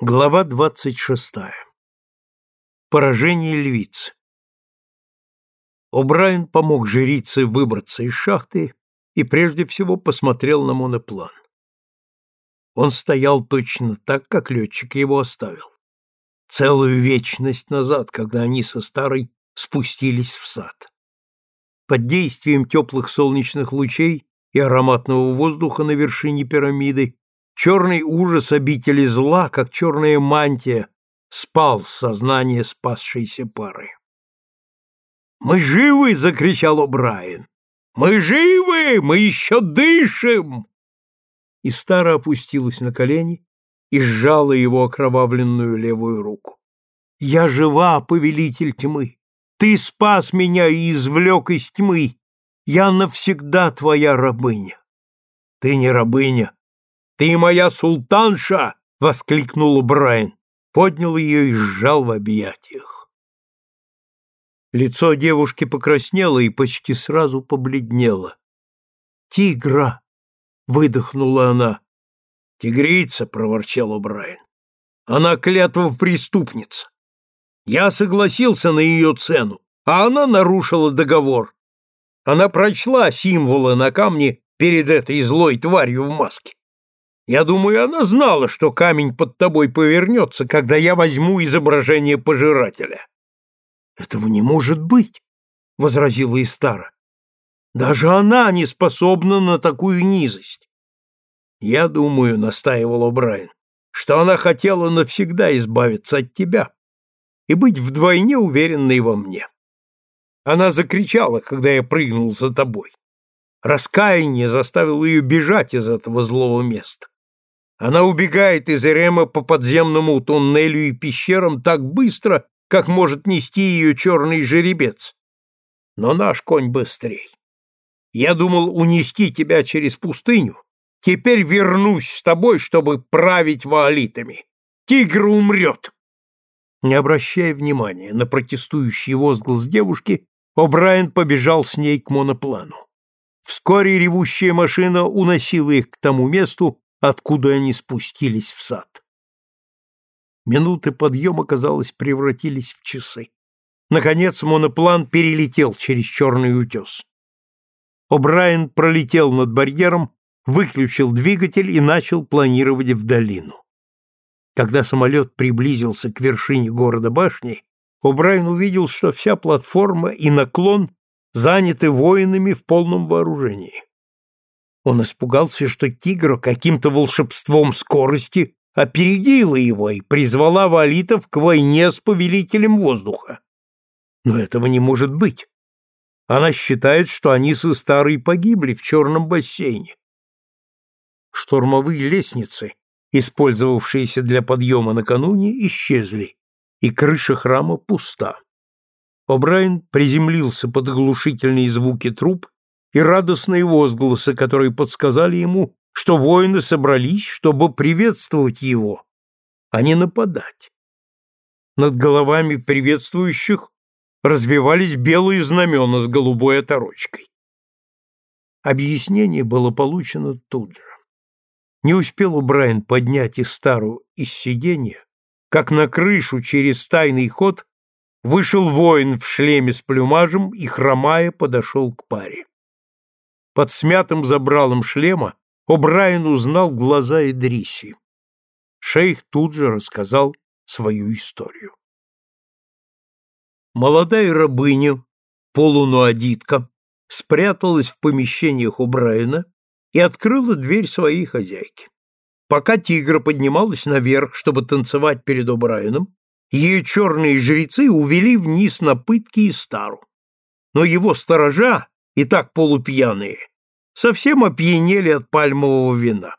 Глава двадцать шестая. Поражение львицы. О'Брайен помог жрице выбраться из шахты и прежде всего посмотрел на моноплан. Он стоял точно так, как летчик его оставил. Целую вечность назад, когда они со старой спустились в сад. Под действием теплых солнечных лучей и ароматного воздуха на вершине пирамиды Черный ужас обители зла, как черная мантия, спал с сознания спасшейся пары. «Мы живы!» — закричал О'Брайен. «Мы живы! Мы еще дышим!» И Стара опустилась на колени и сжала его окровавленную левую руку. «Я жива, повелитель тьмы! Ты спас меня и извлек из тьмы! Я навсегда твоя рабыня!» «Ты не рабыня!» «Ты моя султанша!» — воскликнул Брайан, поднял ее и сжал в объятиях. Лицо девушки покраснело и почти сразу побледнело. «Тигра!» — выдохнула она. «Тигрица!» — проворчал Брайан. «Она клятва преступница. Я согласился на ее цену, а она нарушила договор. Она прочла символы на камне перед этой злой тварью в маске. Я думаю, она знала, что камень под тобой повернется, когда я возьму изображение пожирателя. Этого не может быть, возразила Истара. Даже она не способна на такую низость. Я думаю, настаивал О'Брайен, что она хотела навсегда избавиться от тебя и быть вдвойне уверенной во мне. Она закричала, когда я прыгнул за тобой. Раскаяние заставило ее бежать из этого злого места. Она убегает из Эрема по подземному туннелю и пещерам так быстро, как может нести ее черный жеребец. Но наш конь быстрей. Я думал унести тебя через пустыню. Теперь вернусь с тобой, чтобы править ваолитами. Тигр умрет. Не обращая внимания на протестующий возглас девушки, О'Брайен побежал с ней к моноплану. Вскоре ревущая машина уносила их к тому месту, откуда они спустились в сад. Минуты подъема, казалось, превратились в часы. Наконец моноплан перелетел через черный утес. О'Брайен пролетел над барьером, выключил двигатель и начал планировать в долину. Когда самолет приблизился к вершине города башни, О'Брайен увидел, что вся платформа и наклон заняты воинами в полном вооружении. Он испугался, что тигр каким-то волшебством скорости опередила его и призвала валитов к войне с повелителем воздуха. Но этого не может быть. Она считает, что они со старой погибли в черном бассейне. Штурмовые лестницы, использовавшиеся для подъема накануне, исчезли, и крыша храма пуста. О'Брайен приземлился под оглушительные звуки труб и радостные возгласы, которые подсказали ему, что воины собрались, чтобы приветствовать его, а не нападать. Над головами приветствующих развивались белые знамена с голубой оторочкой. Объяснение было получено тут же. Не успел Брайан поднять Истару из сиденья, как на крышу через тайный ход вышел воин в шлеме с плюмажем и, хромая, подошел к паре. Под смятым забралом шлема О'Брайен узнал глаза Идриси. Шейх тут же рассказал свою историю. Молодая рабыня, полунуадитка, спряталась в помещениях у Брайана и открыла дверь своей хозяйки. Пока тигра поднималась наверх, чтобы танцевать перед О'Брайеном, ее черные жрецы увели вниз на пытки и стару. Но его сторожа, и так полупьяные, совсем опьянели от пальмового вина.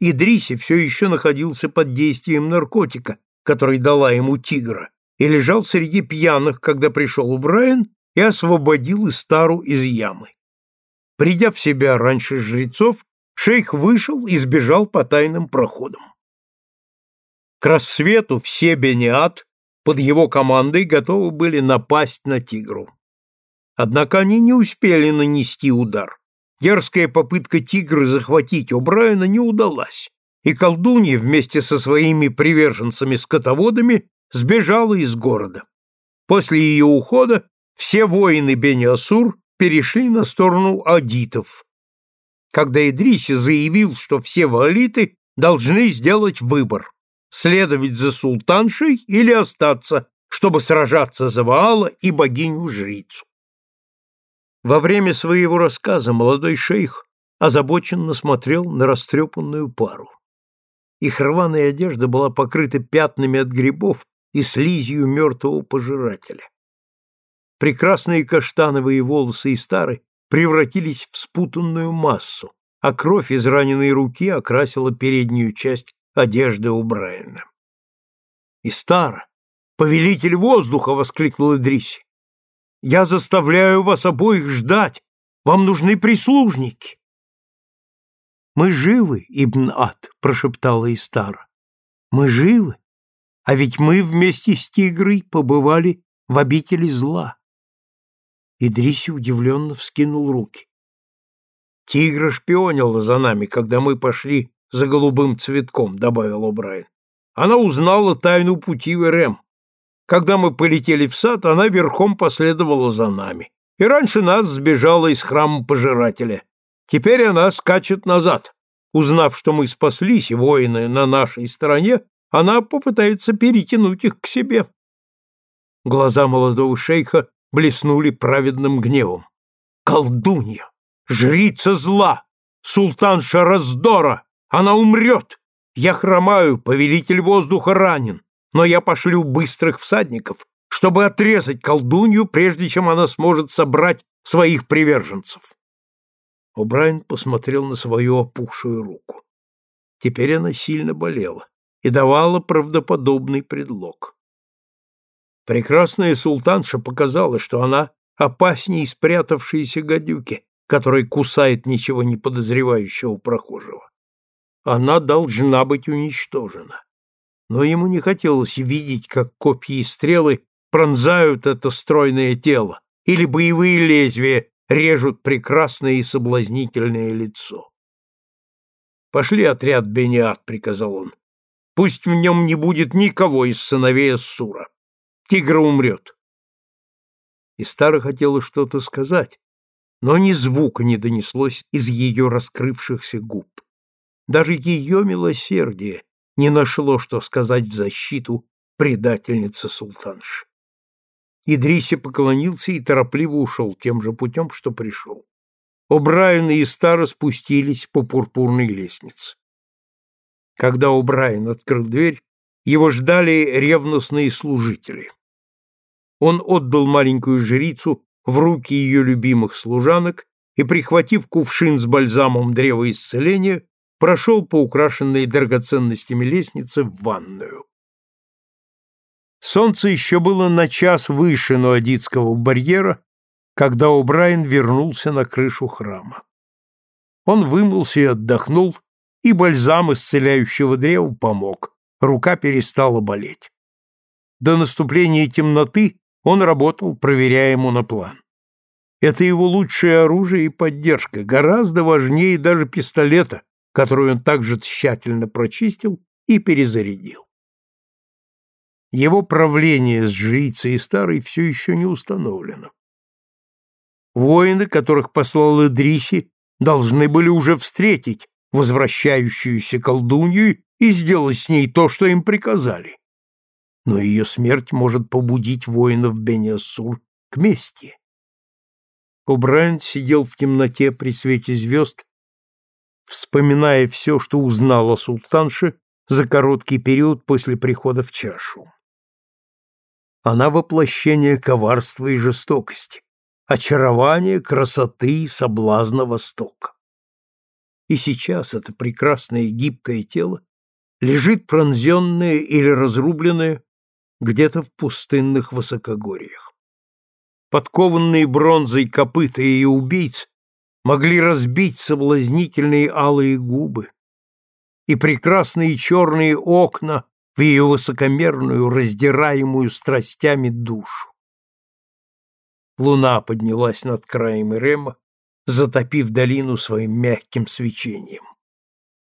Идриси все еще находился под действием наркотика, который дала ему тигра, и лежал среди пьяных, когда пришел Брайан и освободил Истару из ямы. Придя в себя раньше жрецов, шейх вышел и сбежал по тайным проходам. К рассвету все Бениат под его командой готовы были напасть на тигру. Однако они не успели нанести удар. Дерзкая попытка тигра захватить О'Брайена не удалась. и колдунья вместе со своими приверженцами-скотоводами сбежала из города. После ее ухода все воины Бениасур перешли на сторону адитов. Когда Идриси заявил, что все ваалиты должны сделать выбор – следовать за султаншей или остаться, чтобы сражаться за Ваала и богиню-жрицу. Во время своего рассказа молодой шейх озабоченно смотрел на растрепанную пару. Их рваная одежда была покрыта пятнами от грибов и слизью мертвого пожирателя. Прекрасные каштановые волосы и стары превратились в спутанную массу, а кровь из раненой руки окрасила переднюю часть одежды у Брайана. «И стара! Повелитель воздуха!» — воскликнул Идриси. «Я заставляю вас обоих ждать! Вам нужны прислужники!» «Мы живы, Ибн Ад!» — прошептала Истара. «Мы живы, а ведь мы вместе с Тигрой побывали в обители зла». Идриси удивленно вскинул руки. «Тигра шпионила за нами, когда мы пошли за голубым цветком», — добавил О'Брайен. «Она узнала тайну пути в Эрем. Когда мы полетели в сад, она верхом последовала за нами. И раньше нас сбежала из храма пожирателя. Теперь она скачет назад. Узнав, что мы спаслись, и воины на нашей стороне, она попытается перетянуть их к себе». Глаза молодого шейха блеснули праведным гневом. «Колдунья! Жрица зла! Султанша раздора! Она умрет! Я хромаю, повелитель воздуха ранен, но я пошлю быстрых всадников, чтобы отрезать колдунью, прежде чем она сможет собрать своих приверженцев». О'Брайен посмотрел на свою опухшую руку. Теперь она сильно болела и давала правдоподобный предлог. Прекрасная султанша показала, что она опаснее спрятавшейся гадюки, которая кусает ничего не подозревающего прохожего. Она должна быть уничтожена. Но ему не хотелось видеть, как копья и стрелы пронзают это стройное тело, или боевые лезвия режут прекрасное и соблазнительное лицо. «Пошли отряд Бениат», — приказал он. «Пусть в нем не будет никого из сыновей Ассура. Тигр умрет. И Стара хотела что-то сказать, но ни звука не донеслось из ее раскрывшихся губ. Даже ее милосердие не нашло, что сказать в защиту предательницы султанши. Идриси поклонился и торопливо ушел тем же путем, что пришел. О'Брайен и Стара спустились по пурпурной лестнице. Когда О'Брайен открыл дверь, его ждали ревностные служители он отдал маленькую жрицу в руки ее любимых служанок и, прихватив кувшин с бальзамом древа исцеления, прошел по украшенной драгоценностями лестнице в ванную. Солнце еще было на час выше Ноадитского барьера, когда О'Брайен вернулся на крышу храма. Он вымылся и отдохнул, и бальзам исцеляющего древа помог, рука перестала болеть. До наступления темноты он работал, проверяя моноплан. Это его лучшее оружие и поддержка, гораздо важнее даже пистолета, который он также тщательно прочистил и перезарядил. Его правление с жрицей старой все еще не установлено. Воины, которых послал Идриси, должны были уже встретить возвращающуюся колдунью и сделать с ней то, что им приказали но ее смерть может побудить воинов Бениассур к мести. О'Брайен сидел в темноте при свете звезд, вспоминая все, что узнал о султанше за короткий период после прихода в чашу. Она воплощение коварства и жестокости, очарование, красоты и соблазна Востока. И сейчас это прекрасное гибкое тело лежит пронзенное или разрубленное где-то в пустынных высокогорьях. Подкованные бронзой копыта и убийц могли разбить соблазнительные алые губы и прекрасные черные окна в ее высокомерную, раздираемую страстями душу. Луна поднялась над краем Ирема, затопив долину своим мягким свечением.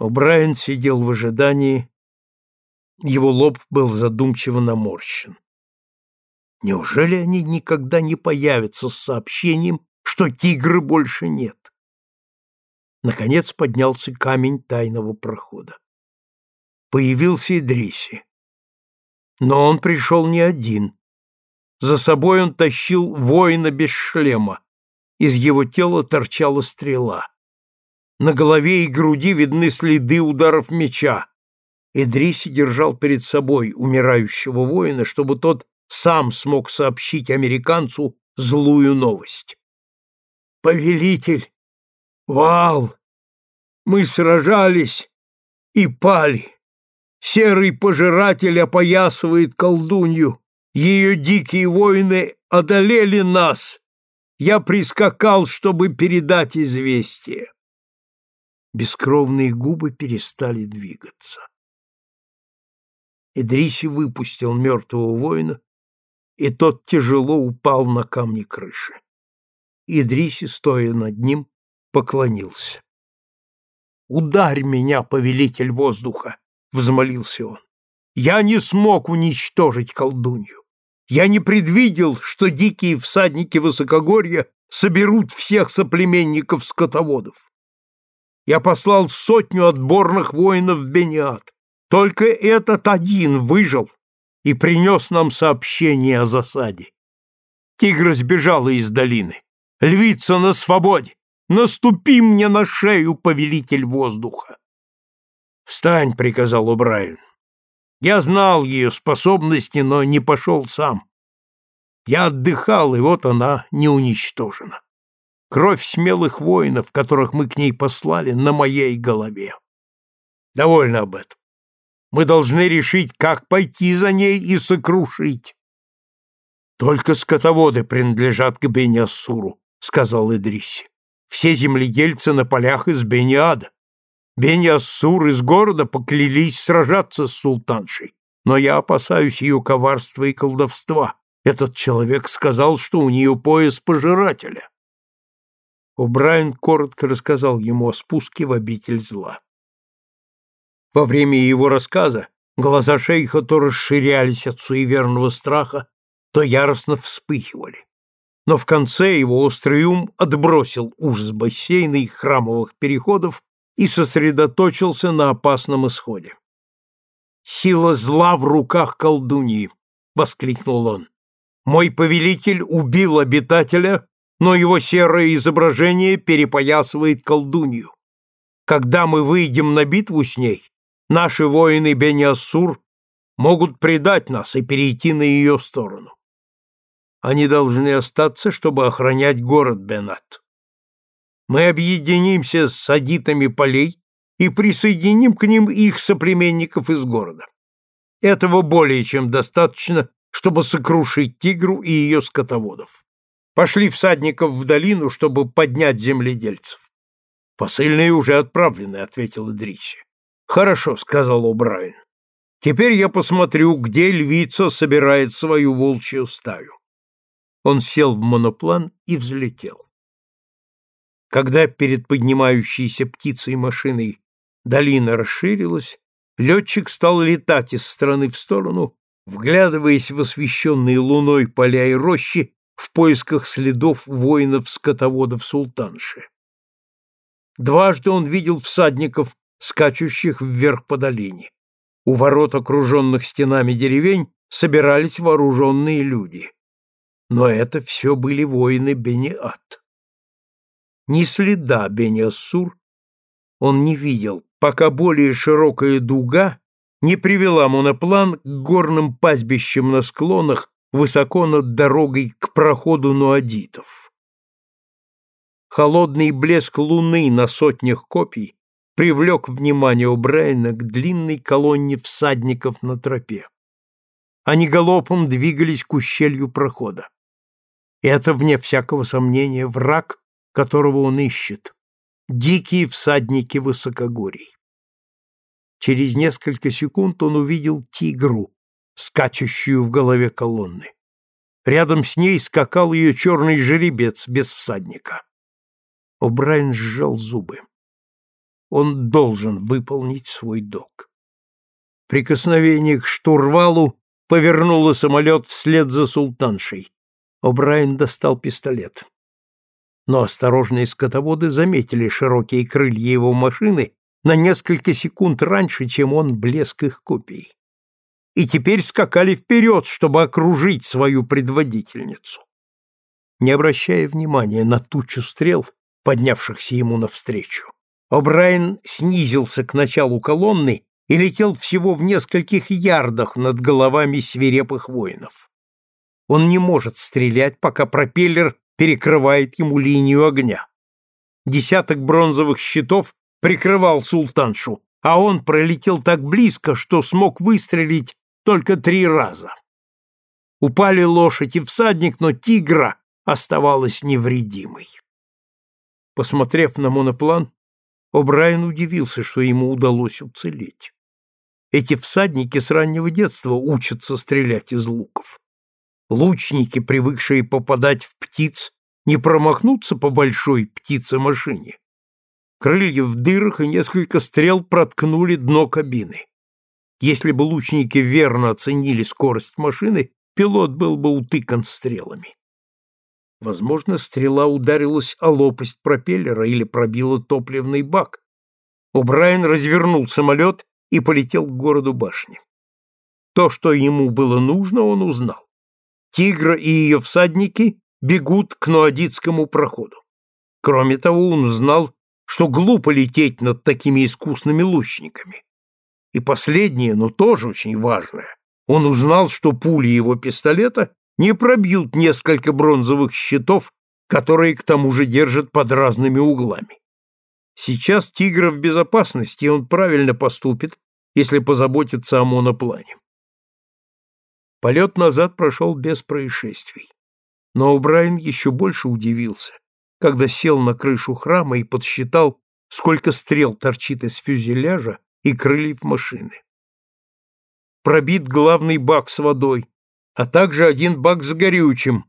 О'Брайен сидел в ожидании, его лоб был задумчиво наморщен. Неужели они никогда не появятся с сообщением, что тигра больше нет? Наконец поднялся камень тайного прохода. Появился Идриси. Но он пришел не один. За собой он тащил воина без шлема. Из его тела торчала стрела. На голове и груди видны следы ударов меча. Идриси держал перед собой умирающего воина, чтобы тот сам смог сообщить американцу злую новость. «Повелитель! Вал! Мы сражались и пали. Серый пожиратель опоясывает колдунью. Ее дикие воины одолели нас. Я прискакал, чтобы передать известие. Бескровные губы перестали двигаться. Идриси выпустил мертвого воина, и тот тяжело упал на камни крыши. Идриси, стоя над ним, поклонился. «Ударь меня, повелитель воздуха!» — взмолился он. «Я не смог уничтожить колдунью. Я не предвидел, что дикие всадники высокогорья соберут всех соплеменников-скотоводов. Я послал сотню отборных воинов Бениат. Только этот один выжил и принес нам сообщение о засаде. Тигр сбежала из долины. Львица на свободе. Наступи мне на шею, повелитель воздуха. «Встань», — приказал Убрайен. Я знал ее способности, но не пошел сам. Я отдыхал, и вот она не уничтожена. Кровь смелых воинов, которых мы к ней послали, на моей голове. Довольно об этом. Мы должны решить, как пойти за ней и сокрушить. Только скотоводы принадлежат к Бениассуру, сказал Идриси. Все земледельцы на полях из Бениада. Бени-Ассур из города поклялись сражаться с султаншей, но я опасаюсь ее коварства и колдовства. Этот человек сказал, что у нее пояс пожирателя. О'Брайен коротко рассказал ему о спуске в обитель зла. Во время его рассказа глаза шейха то расширялись от суеверного страха, то яростно вспыхивали. Но в конце его острый ум отбросил ужас бассейна и храмовых переходов и сосредоточился на опасном исходе. «Сила зла в руках колдуньи!» — воскликнул он. «Мой повелитель убил обитателя, но его серое изображение перепоясывает колдунью. Когда мы выйдем на битву с ней, наши воины Бениассур могут предать нас и перейти на ее сторону. Они должны остаться, чтобы охранять город Бенат мы объединимся с садитами полей и присоединим к ним их соплеменников из города. Этого более чем достаточно, чтобы сокрушить тигру и ее скотоводов. Пошли всадников в долину, чтобы поднять земледельцев. Посыльные уже отправлены, ответил Идриси. Хорошо, сказал О'Брайен. Теперь я посмотрю, где львица собирает свою волчью стаю. Он сел в моноплан и взлетел. Когда перед поднимающейся птицей машиной долина расширилась, летчик стал летать из стороны в сторону, вглядываясь в освещенные луной поля и рощи в поисках следов воинов-скотоводов султанши. Дважды он видел всадников, скачущих вверх по долине. У ворот, окруженных стенами деревень, собирались вооруженные люди. Но это все были воины Бениат. Ни следа Бениассур он не видел, пока более широкая дуга не привела моноплан к горным пастбищам на склонах высоко над дорогой к проходу нуадитов. Холодный блеск луны на сотнях копий привлек внимание Брайана к длинной колонне всадников на тропе. Они галопом двигались к ущелью прохода. Это, вне всякого сомнения, враг, которого он ищет. Дикие всадники высокогорий. Через несколько секунд он увидел тигру, скачущую в голове колонны. Рядом с ней скакал ее черный жеребец без всадника. О'Брайен сжал зубы. он должен выполнить свой долг. Прикосновение к штурвалу повернуло самолет вслед за султаншей. О'Брайен достал пистолет. Но осторожные скотоводы заметили широкие крылья его машины на несколько секунд раньше, чем он блеск их копий. И теперь скакали вперед, чтобы окружить свою предводительницу. Не обращая внимания на тучу стрел, поднявшихся ему навстречу, О'Брайен снизился к началу колонны и летел всего в нескольких ярдах над головами свирепых воинов. Он не может стрелять, пока пропеллер перекрывает ему линию огня. Десяток бронзовых щитов прикрывал султаншу, а он пролетел так близко, что смог выстрелить только три раза. Упали лошадь и всадник, но тигра оставалась невредимой. Посмотрев на моноплан, О'Брайен удивился, что ему удалось уцелеть. Эти всадники с раннего детства учатся стрелять из луков. Лучники, привыкшие попадать в птиц, не промахнутся по большой птице-машине. Крылья в дырах и несколько стрел проткнули дно кабины. Если бы лучники верно оценили скорость машины, пилот был бы утыкан стрелами. Возможно, стрела ударилась о лопасть пропеллера или пробила топливный бак. О'Брайен развернул самолет и полетел к городу башни. То, что ему было нужно, он узнал. Тигра и ее всадники бегут к Ноадитскому проходу. Кроме того, он узнал, что глупо лететь над такими искусными лучниками. И последнее, но тоже очень важное, он узнал, что пули его пистолета не пробьют несколько бронзовых щитов, которые к тому же держат под разными углами. Сейчас тигр в безопасности, и он правильно поступит, если позаботится о моноплане. Полет назад прошел без происшествий. Но О'Брайен еще больше удивился, когда сел на крышу храма и подсчитал, сколько стрел торчит из фюзеляжа и крыльев машины. Пробит главный бак с водой, а также один бак с горючим.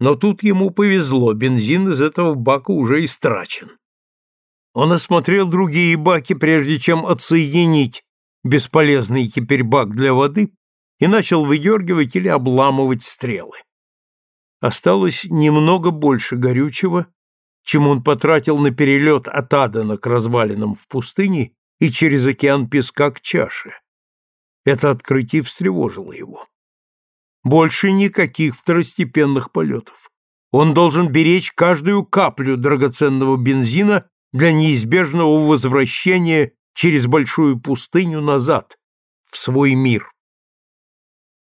Но тут ему повезло, бензин из этого бака уже истрачен. Он осмотрел другие баки, прежде чем отсоединить бесполезный теперь бак для воды и начал выдергивать или обламывать стрелы. Осталось немного больше горючего, чем он потратил на перелет от Адена к развалинам в пустыне и через океан песка к чаше. Это открытие встревожило его. Больше никаких второстепенных полетов. Он должен беречь каждую каплю драгоценного бензина для неизбежного возвращения через большую пустыню назад, в свой мир.